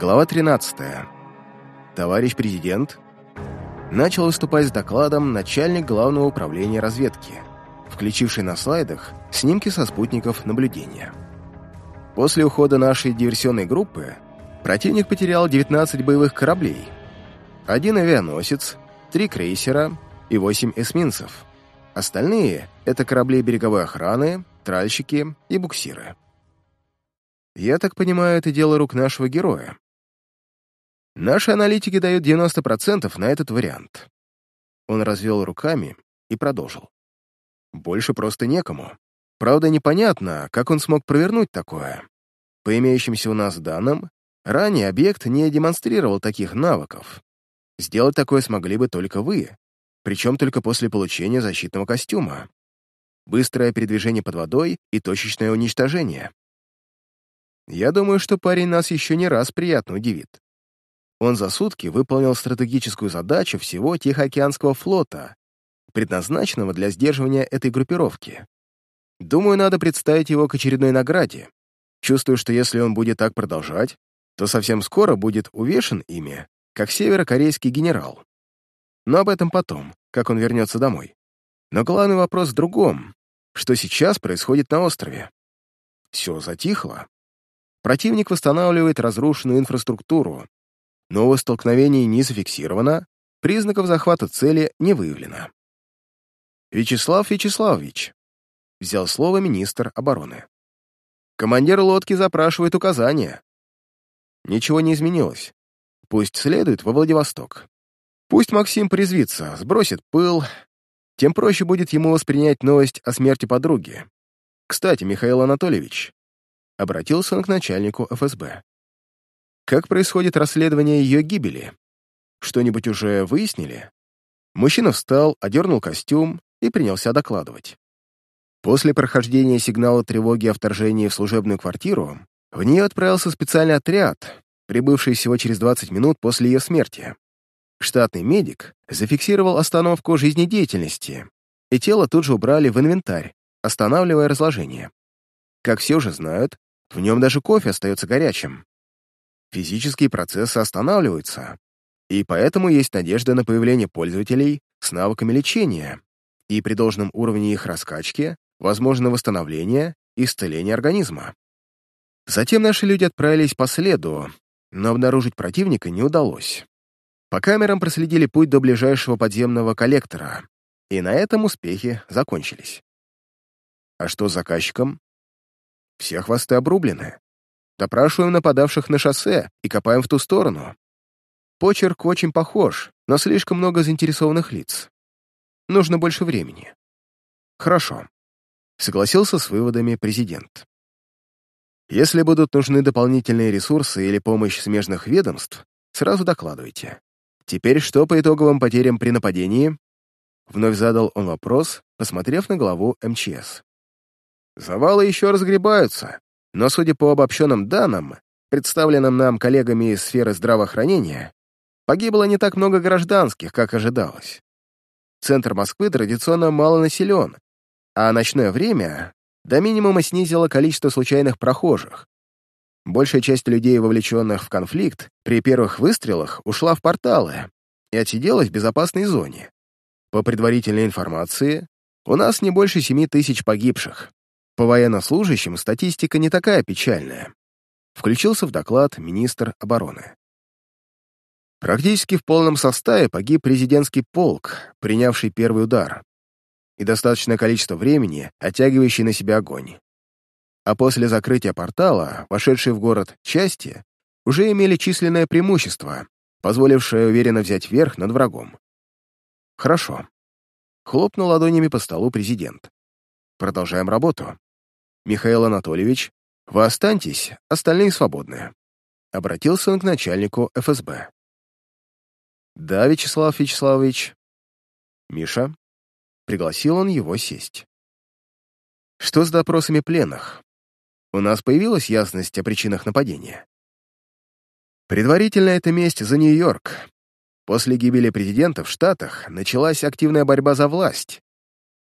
Глава 13. Товарищ президент. Начал выступать с докладом начальник Главного управления разведки, включивший на слайдах снимки со спутников наблюдения. После ухода нашей диверсионной группы противник потерял 19 боевых кораблей, один авианосец, три крейсера и 8 эсминцев. Остальные — это корабли береговой охраны, тральщики и буксиры. Я так понимаю, это дело рук нашего героя. Наши аналитики дают 90% на этот вариант. Он развел руками и продолжил. Больше просто некому. Правда, непонятно, как он смог провернуть такое. По имеющимся у нас данным, ранее объект не демонстрировал таких навыков. Сделать такое смогли бы только вы, причем только после получения защитного костюма. Быстрое передвижение под водой и точечное уничтожение. Я думаю, что парень нас еще не раз приятно удивит. Он за сутки выполнил стратегическую задачу всего Тихоокеанского флота, предназначенного для сдерживания этой группировки. Думаю, надо представить его к очередной награде. Чувствую, что если он будет так продолжать, то совсем скоро будет увешан ими, как северокорейский генерал. Но об этом потом, как он вернется домой. Но главный вопрос в другом. Что сейчас происходит на острове? Все затихло. Противник восстанавливает разрушенную инфраструктуру, Нового столкновений не зафиксировано, признаков захвата цели не выявлено. Вячеслав Вячеславович, взял слово министр обороны. Командир лодки запрашивает указания. Ничего не изменилось. Пусть следует во Владивосток. Пусть Максим призвится, сбросит пыл, тем проще будет ему воспринять новость о смерти подруги. Кстати, Михаил Анатольевич, обратился он к начальнику ФСБ. Как происходит расследование ее гибели? Что-нибудь уже выяснили? Мужчина встал, одернул костюм и принялся докладывать. После прохождения сигнала тревоги о вторжении в служебную квартиру в нее отправился специальный отряд, прибывший всего через 20 минут после ее смерти. Штатный медик зафиксировал остановку жизнедеятельности, и тело тут же убрали в инвентарь, останавливая разложение. Как все уже знают, в нем даже кофе остается горячим физические процессы останавливаются, и поэтому есть надежда на появление пользователей с навыками лечения, и при должном уровне их раскачки возможно восстановление и исцеление организма. Затем наши люди отправились по следу, но обнаружить противника не удалось. По камерам проследили путь до ближайшего подземного коллектора, и на этом успехи закончились. А что с заказчиком? Все хвосты обрублены. Допрашиваем нападавших на шоссе и копаем в ту сторону. Почерк очень похож, но слишком много заинтересованных лиц. Нужно больше времени. Хорошо. Согласился с выводами президент. Если будут нужны дополнительные ресурсы или помощь смежных ведомств, сразу докладывайте. Теперь что по итоговым потерям при нападении? Вновь задал он вопрос, посмотрев на главу МЧС. Завалы еще разгребаются, но, судя по обобщенным данным, представленным нам коллегами из сферы здравоохранения, погибло не так много гражданских, как ожидалось. Центр Москвы традиционно мало населен, а ночное время до минимума снизило количество случайных прохожих. Большая часть людей, вовлеченных в конфликт, при первых выстрелах ушла в порталы и отсиделась в безопасной зоне. По предварительной информации, у нас не больше семи тысяч погибших. По военнослужащим статистика не такая печальная. Включился в доклад министр обороны. Практически в полном составе погиб президентский полк, принявший первый удар, и достаточное количество времени, оттягивающий на себя огонь. А после закрытия портала, вошедшие в город части, уже имели численное преимущество, позволившее уверенно взять верх над врагом. Хорошо. Хлопнул ладонями по столу президент. Продолжаем работу. Михаил Анатольевич, вы останьтесь, остальные свободны. Обратился он к начальнику ФСБ. Да, Вячеслав Вячеславович. Миша. Пригласил он его сесть. Что с допросами пленных? У нас появилась ясность о причинах нападения. Предварительно это месть за Нью-Йорк. После гибели президента в Штатах началась активная борьба за власть,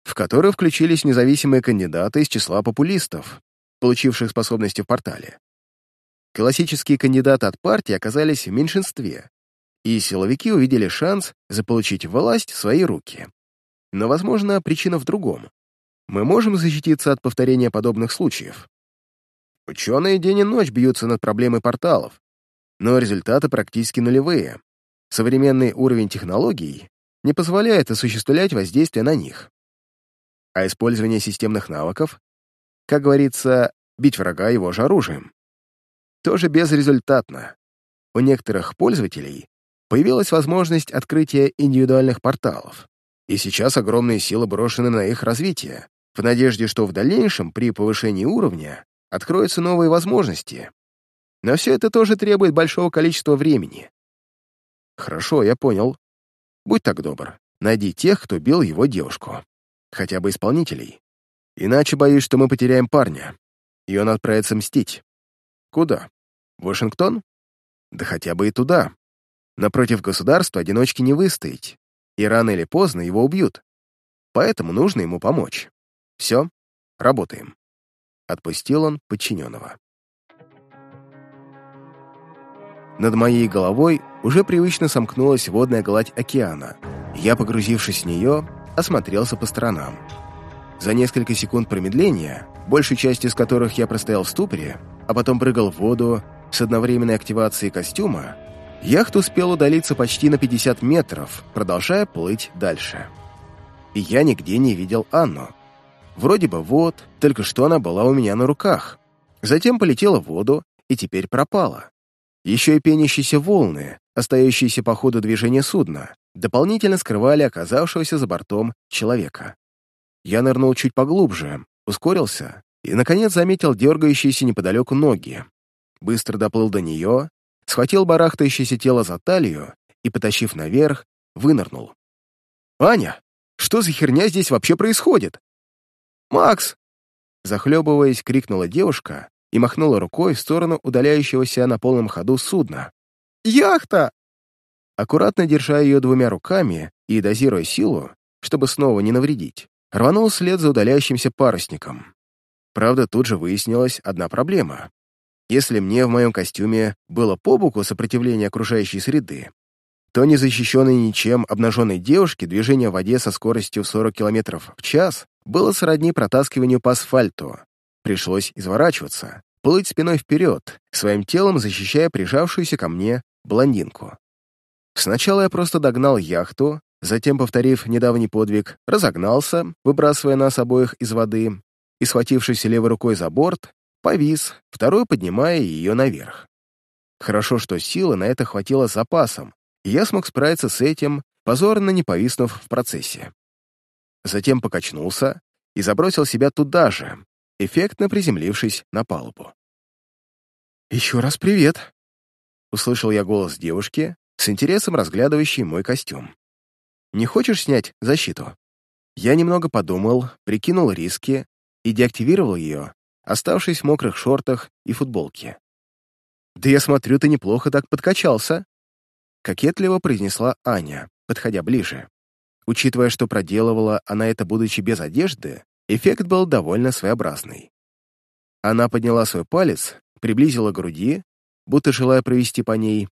в который включились независимые кандидаты из числа популистов, получивших способности в портале. Классические кандидаты от партии оказались в меньшинстве, и силовики увидели шанс заполучить власть в свои руки. Но, возможно, причина в другом. Мы можем защититься от повторения подобных случаев. Ученые день и ночь бьются над проблемой порталов, но результаты практически нулевые. Современный уровень технологий не позволяет осуществлять воздействие на них. А использование системных навыков, как говорится, бить врага его же оружием, тоже безрезультатно. У некоторых пользователей появилась возможность открытия индивидуальных порталов, и сейчас огромные силы брошены на их развитие, в надежде, что в дальнейшем при повышении уровня откроются новые возможности. Но все это тоже требует большого количества времени. Хорошо, я понял. Будь так добр, найди тех, кто бил его девушку. Хотя бы исполнителей. Иначе боюсь, что мы потеряем парня, и он отправится мстить. Куда? В Вашингтон? Да хотя бы и туда. Напротив государства одиночки не выстоять, и рано или поздно его убьют. Поэтому нужно ему помочь. Все, работаем. Отпустил он подчиненного. Над моей головой уже привычно сомкнулась водная гладь океана. Я, погрузившись в нее, осмотрелся по сторонам. За несколько секунд промедления, большей частью из которых я простоял в ступоре, а потом прыгал в воду с одновременной активацией костюма, яхта успел удалиться почти на 50 метров, продолжая плыть дальше. И я нигде не видел Анну. Вроде бы вот, только что она была у меня на руках. Затем полетела в воду и теперь пропала. Еще и пенящиеся волны, остающиеся по ходу движения судна, дополнительно скрывали оказавшегося за бортом человека. Я нырнул чуть поглубже, ускорился и, наконец, заметил дергающиеся неподалеку ноги. Быстро доплыл до нее, схватил барахтающееся тело за талию и, потащив наверх, вынырнул. «Аня, что за херня здесь вообще происходит?» «Макс!» Захлебываясь, крикнула девушка, и махнула рукой в сторону удаляющегося на полном ходу судна. «Яхта!» Аккуратно держа ее двумя руками и дозируя силу, чтобы снова не навредить, рванул вслед за удаляющимся парусником. Правда, тут же выяснилась одна проблема. Если мне в моем костюме было по боку сопротивление окружающей среды, то незащищенной ничем обнаженной девушке движение в воде со скоростью в 40 км в час было сродни протаскиванию по асфальту, Пришлось изворачиваться, плыть спиной вперед, своим телом защищая прижавшуюся ко мне блондинку. Сначала я просто догнал яхту, затем, повторив недавний подвиг, разогнался, выбрасывая нас обоих из воды, и, схватившись левой рукой за борт, повис, второй поднимая ее наверх. Хорошо, что силы на это хватило с запасом, и я смог справиться с этим, позорно не повиснув в процессе. Затем покачнулся и забросил себя туда же, эффектно приземлившись на палубу. «Еще раз привет!» — услышал я голос девушки, с интересом разглядывающей мой костюм. «Не хочешь снять защиту?» Я немного подумал, прикинул риски и деактивировал ее, оставшись в мокрых шортах и футболке. «Да я смотрю, ты неплохо так подкачался», — кокетливо произнесла Аня, подходя ближе. Учитывая, что проделывала она это, будучи без одежды, Эффект был довольно своеобразный. Она подняла свой палец, приблизила к груди, будто желая провести по ней,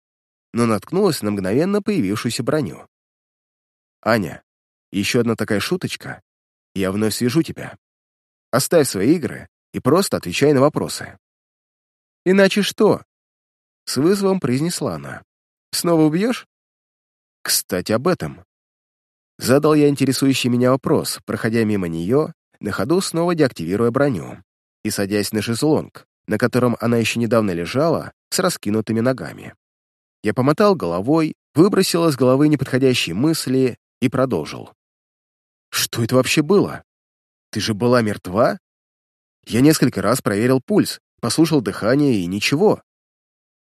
но наткнулась на мгновенно появившуюся броню. «Аня, еще одна такая шуточка, я вновь свяжу тебя. Оставь свои игры и просто отвечай на вопросы». «Иначе что?» — с вызовом произнесла она. «Снова убьешь?» «Кстати, об этом». Задал я интересующий меня вопрос, проходя мимо нее на ходу снова деактивируя броню и садясь на шезлонг, на котором она еще недавно лежала, с раскинутыми ногами. Я помотал головой, выбросил из головы неподходящие мысли и продолжил. «Что это вообще было? Ты же была мертва?» Я несколько раз проверил пульс, послушал дыхание и ничего.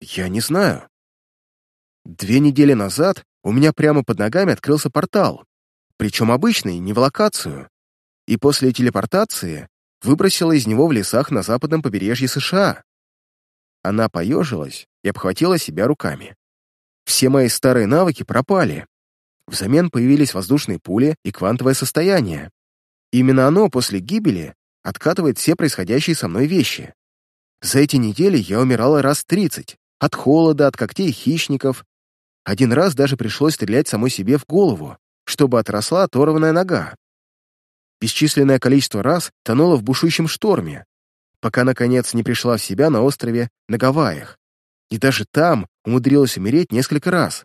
Я не знаю. Две недели назад у меня прямо под ногами открылся портал, причем обычный, не в локацию и после телепортации выбросила из него в лесах на западном побережье США. Она поежилась и обхватила себя руками. Все мои старые навыки пропали. Взамен появились воздушные пули и квантовое состояние. Именно оно после гибели откатывает все происходящие со мной вещи. За эти недели я умирала раз тридцать. От холода, от когтей хищников. Один раз даже пришлось стрелять самой себе в голову, чтобы отросла оторванная нога. Бесчисленное количество раз тонула в бушующем шторме, пока, наконец, не пришла в себя на острове на Гавайях. И даже там умудрилась умереть несколько раз.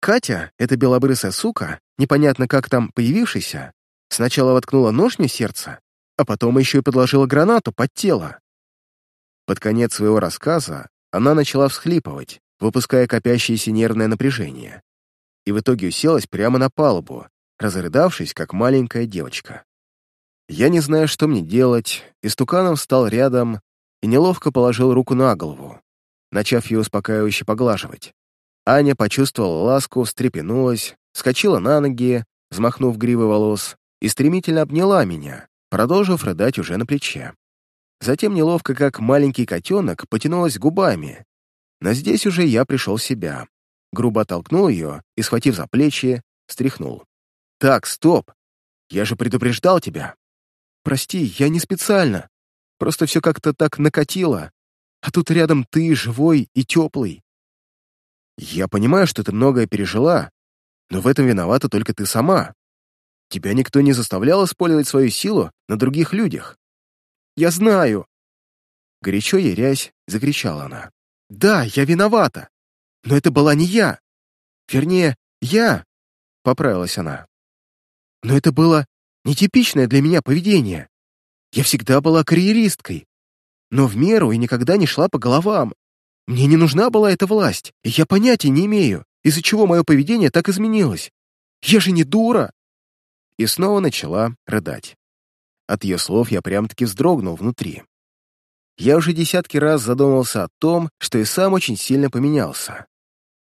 Катя, эта белобрысая сука, непонятно как там появившаяся, сначала воткнула нож мне в сердце, а потом еще и подложила гранату под тело. Под конец своего рассказа она начала всхлипывать, выпуская копящееся нервное напряжение, и в итоге уселась прямо на палубу, разрыдавшись, как маленькая девочка. Я не знаю, что мне делать, истуканом встал рядом и неловко положил руку на голову, начав ее успокаивающе поглаживать. Аня почувствовала ласку, встрепенулась, скочила на ноги, взмахнув гривой волос, и стремительно обняла меня, продолжив рыдать уже на плече. Затем неловко, как маленький котенок, потянулась губами. Но здесь уже я пришел в себя. Грубо оттолкнул ее и, схватив за плечи, стряхнул. «Так, стоп! Я же предупреждал тебя!» «Прости, я не специально. Просто все как-то так накатило. А тут рядом ты, живой и теплый. Я понимаю, что ты многое пережила, но в этом виновата только ты сама. Тебя никто не заставлял использовать свою силу на других людях. Я знаю!» Горячо ярясь, закричала она. «Да, я виновата! Но это была не я! Вернее, я!» — поправилась она. «Но это было нетипичное для меня поведение. Я всегда была карьеристкой, но в меру и никогда не шла по головам. Мне не нужна была эта власть, и я понятия не имею, из-за чего мое поведение так изменилось. Я же не дура!» И снова начала рыдать. От ее слов я прям-таки вздрогнул внутри. Я уже десятки раз задумался о том, что и сам очень сильно поменялся.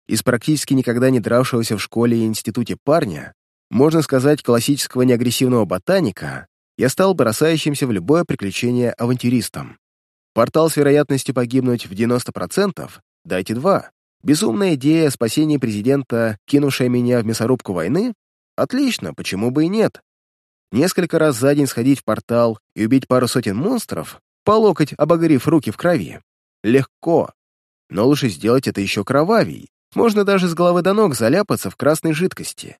Из практически никогда не дравшегося в школе и институте парня, можно сказать, классического неагрессивного ботаника, я стал бросающимся в любое приключение авантюристом. Портал с вероятностью погибнуть в 90%, дайте два. Безумная идея спасения президента, кинувшая меня в мясорубку войны? Отлично, почему бы и нет? несколько раз за день сходить в портал и убить пару сотен монстров, по локоть обогрев руки в крови. Легко. Но лучше сделать это еще кровавей. Можно даже с головы до ног заляпаться в красной жидкости.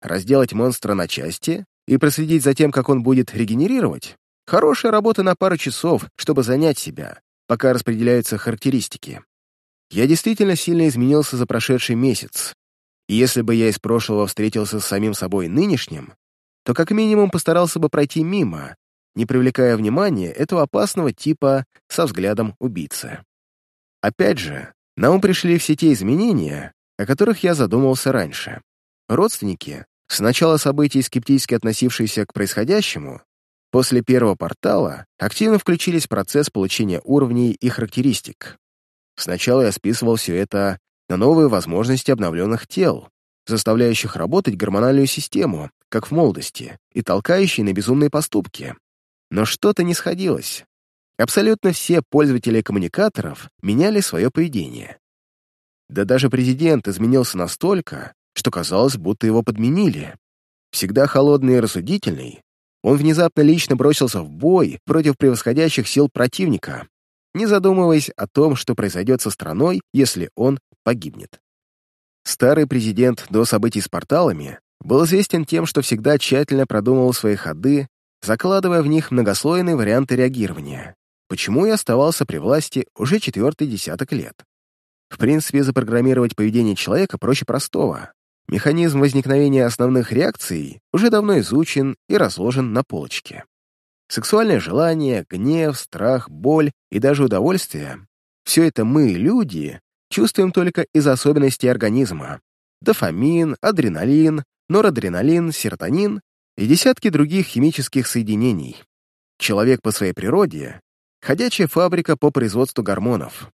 Разделать монстра на части и проследить за тем, как он будет регенерировать. Хорошая работа на пару часов, чтобы занять себя, пока распределяются характеристики. Я действительно сильно изменился за прошедший месяц. И если бы я из прошлого встретился с самим собой нынешним, то как минимум постарался бы пройти мимо, не привлекая внимания этого опасного типа со взглядом убийцы. Опять же, на ум пришли все те изменения, о которых я задумывался раньше. Родственники, с начала событий скептически относившиеся к происходящему, после первого портала активно включились процесс получения уровней и характеристик. Сначала я списывал все это на новые возможности обновленных тел, заставляющих работать гормональную систему, как в молодости, и толкающий на безумные поступки. Но что-то не сходилось. Абсолютно все пользователи коммуникаторов меняли свое поведение. Да даже президент изменился настолько, что казалось, будто его подменили. Всегда холодный и рассудительный, он внезапно лично бросился в бой против превосходящих сил противника, не задумываясь о том, что произойдет со страной, если он погибнет. Старый президент до событий с порталами был известен тем, что всегда тщательно продумывал свои ходы, закладывая в них многослойные варианты реагирования, почему и оставался при власти уже четвертый десяток лет. В принципе, запрограммировать поведение человека проще простого. Механизм возникновения основных реакций уже давно изучен и разложен на полочке. Сексуальное желание, гнев, страх, боль и даже удовольствие — все это мы, люди, чувствуем только из-за особенностей организма. Дофамин, адреналин, норадреналин, серотонин и десятки других химических соединений. Человек по своей природе — ходячая фабрика по производству гормонов.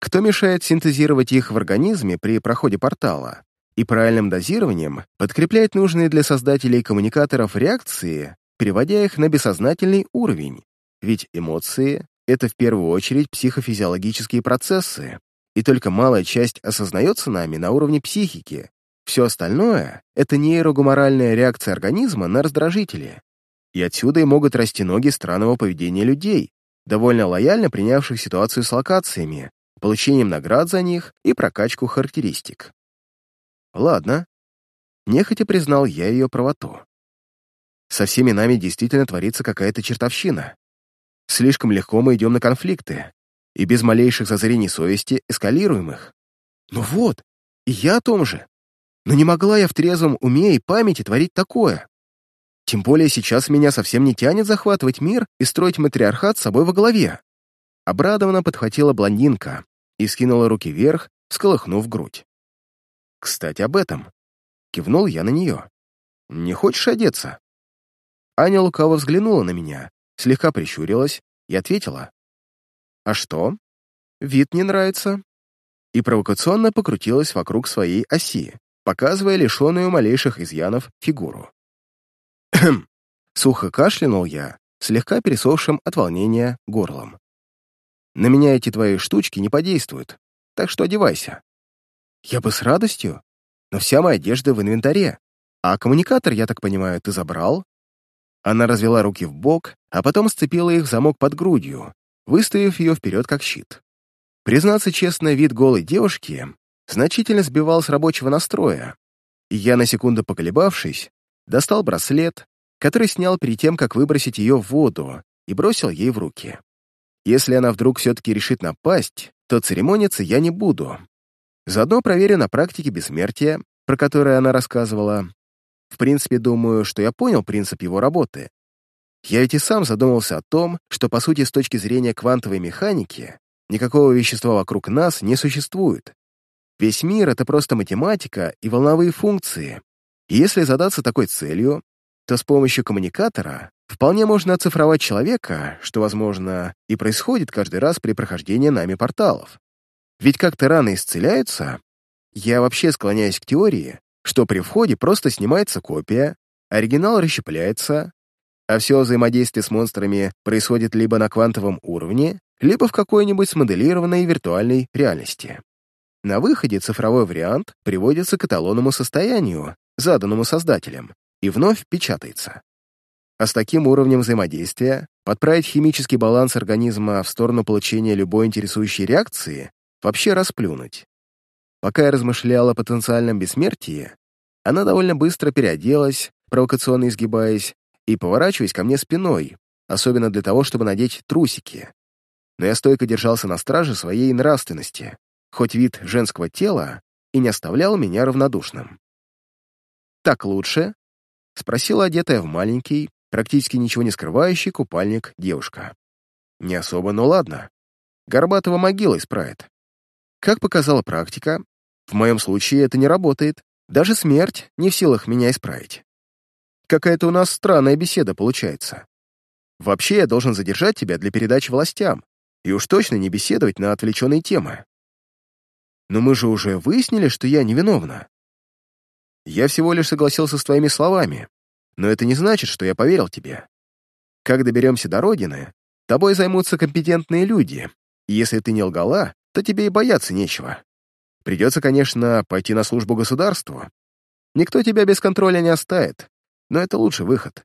Кто мешает синтезировать их в организме при проходе портала и правильным дозированием подкрепляет нужные для создателей коммуникаторов реакции, переводя их на бессознательный уровень? Ведь эмоции — это в первую очередь психофизиологические процессы, и только малая часть осознается нами на уровне психики, все остальное — это нейрогуморальная реакция организма на раздражители. И отсюда и могут расти ноги странного поведения людей, довольно лояльно принявших ситуацию с локациями, получением наград за них и прокачку характеристик. Ладно. Нехотя признал я ее правоту. Со всеми нами действительно творится какая-то чертовщина. Слишком легко мы идем на конфликты, и без малейших зазрений совести эскалируем их. Ну вот, и я о том же. Но не могла я в трезвом уме и памяти творить такое. Тем более сейчас меня совсем не тянет захватывать мир и строить матриархат с собой во главе. Обрадованно подхватила блондинка и скинула руки вверх, сколыхнув грудь. «Кстати, об этом». Кивнул я на нее. «Не хочешь одеться?» Аня лукаво взглянула на меня, слегка прищурилась и ответила. «А что? Вид не нравится?» И провокационно покрутилась вокруг своей оси, показывая лишенную малейших изъянов фигуру. Сухо кашлянул я, слегка пересохшим от волнения горлом. «На меня эти твои штучки не подействуют, так что одевайся». «Я бы с радостью, но вся моя одежда в инвентаре. А коммуникатор, я так понимаю, ты забрал?» Она развела руки в бок, а потом сцепила их в замок под грудью, выставив ее вперед как щит. Признаться честно, вид голой девушки значительно сбивал с рабочего настроя, и я, на секунду поколебавшись, достал браслет, который снял перед тем, как выбросить ее в воду, и бросил ей в руки. Если она вдруг все-таки решит напасть, то церемониться я не буду. Заодно проверю на практике бессмертия, про которое она рассказывала. В принципе, думаю, что я понял принцип его работы. Я ведь и сам задумался о том, что, по сути, с точки зрения квантовой механики, никакого вещества вокруг нас не существует. Весь мир — это просто математика и волновые функции. И если задаться такой целью, то с помощью коммуникатора вполне можно оцифровать человека, что, возможно, и происходит каждый раз при прохождении нами порталов. Ведь как-то раны исцеляются. Я вообще склоняюсь к теории, что при входе просто снимается копия, оригинал расщепляется, а все взаимодействие с монстрами происходит либо на квантовом уровне, либо в какой-нибудь смоделированной виртуальной реальности. На выходе цифровой вариант приводится к эталонному состоянию, заданному создателем, и вновь печатается. А с таким уровнем взаимодействия подправить химический баланс организма в сторону получения любой интересующей реакции вообще расплюнуть. Пока я размышлял о потенциальном бессмертии, она довольно быстро переоделась, провокационно изгибаясь, и поворачиваясь ко мне спиной, особенно для того, чтобы надеть трусики. Но я стойко держался на страже своей нравственности, хоть вид женского тела и не оставлял меня равнодушным. «Так лучше?» — спросила одетая в маленький, практически ничего не скрывающий купальник девушка. «Не особо, но ладно. Горбатого могила исправит. Как показала практика, в моем случае это не работает. Даже смерть не в силах меня исправить. Какая-то у нас странная беседа получается. Вообще я должен задержать тебя для передачи властям, и уж точно не беседовать на отвлеченные темы. Но мы же уже выяснили, что я невиновна. Я всего лишь согласился с твоими словами, но это не значит, что я поверил тебе. Как доберемся до родины, тобой займутся компетентные люди, и если ты не лгала, то тебе и бояться нечего. Придется, конечно, пойти на службу государству. Никто тебя без контроля не оставит, но это лучший выход.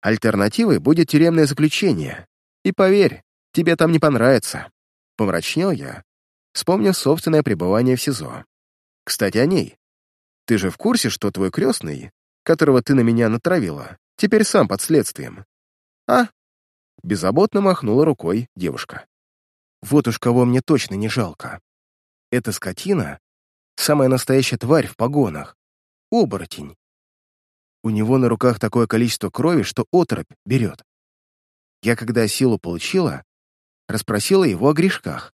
Альтернативой будет тюремное заключение. И поверь, тебе там не понравится. Помрачнел я, вспомнив собственное пребывание в СИЗО. Кстати, о ней. Ты же в курсе, что твой крестный, которого ты на меня натравила, теперь сам под следствием? А? Беззаботно махнула рукой девушка. Вот уж кого мне точно не жалко. Эта скотина — самая настоящая тварь в погонах. Оборотень. У него на руках такое количество крови, что оторопь берет. Я, когда силу получила, расспросила его о грешках.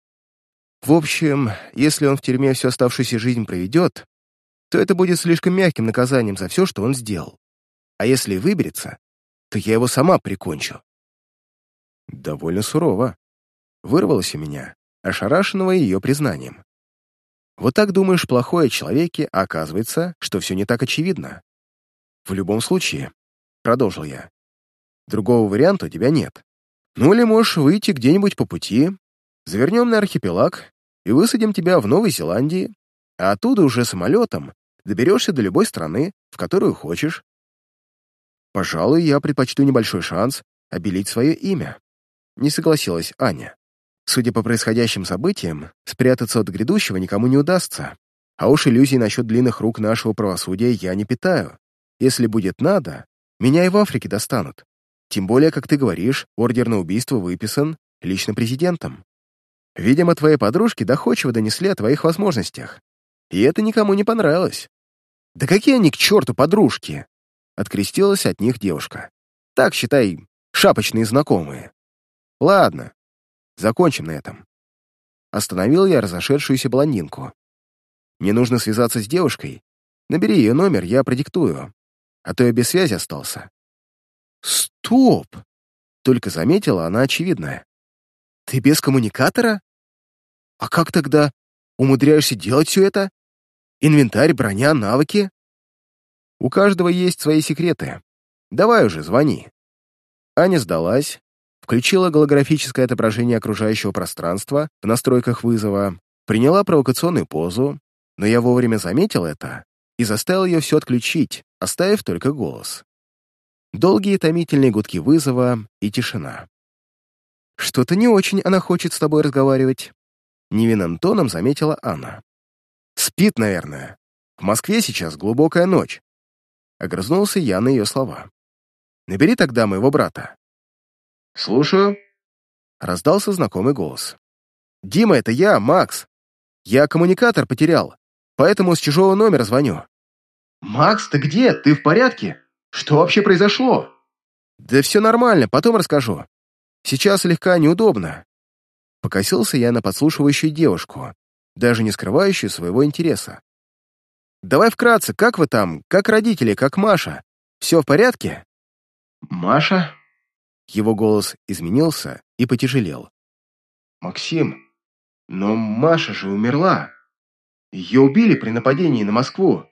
В общем, если он в тюрьме всю оставшуюся жизнь проведет, то это будет слишком мягким наказанием за все, что он сделал. А если выберется, то я его сама прикончу. Довольно сурово. Вырвалось у меня, ошарашенного ее признанием. Вот так думаешь плохое о человеке, а оказывается, что все не так очевидно. В любом случае, продолжил я, другого варианта у тебя нет. Ну или можешь выйти где-нибудь по пути, завернем на архипелаг и высадим тебя в Новой Зеландии, а оттуда уже самолетом доберешься до любой страны, в которую хочешь. Пожалуй, я предпочту небольшой шанс обелить свое имя. не согласилась Аня. Судя по происходящим событиям, спрятаться от грядущего никому не удастся. А уж иллюзий насчет длинных рук нашего правосудия я не питаю. Если будет надо, меня и в Африке достанут. Тем более, как ты говоришь, ордер на убийство выписан лично президентом. Видимо, твои подружки доходчиво донесли о твоих возможностях. И это никому не понравилось. «Да какие они к черту подружки!» Открестилась от них девушка. «Так, считай, шапочные знакомые. Ладно, закончим на этом». Остановил я разошедшуюся блондинку. «Мне нужно связаться с девушкой. Набери ее номер, я продиктую. А то я без связи остался». «Стоп!» Только заметила она очевидное. «Ты без коммуникатора? А как тогда умудряешься делать все это? Инвентарь, броня, навыки?» «У каждого есть свои секреты. Давай уже, звони». Аня сдалась, включила голографическое отображение окружающего пространства в настройках вызова, приняла провокационную позу, но я вовремя заметил это и заставил ее все отключить, оставив только голос. Долгие томительные гудки вызова и тишина. «Что-то не очень она хочет с тобой разговаривать», — невинным тоном заметила Анна. «Спит, наверное. В Москве сейчас глубокая ночь». Огрызнулся я на ее слова. «Набери тогда моего брата». «Слушаю», — раздался знакомый голос. «Дима, это я, Макс. Я коммуникатор потерял, поэтому с чужого номера звоню». «Макс, ты где? Ты в порядке?» Что вообще произошло?» «Да все нормально, потом расскажу. Сейчас слегка неудобно». Покосился я на подслушивающую девушку, даже не скрывающую своего интереса. «Давай вкратце, как вы там? Как родители, как Маша? Все в порядке?» «Маша?» Его голос изменился и потяжелел. «Максим, но Маша же умерла. Ее убили при нападении на Москву.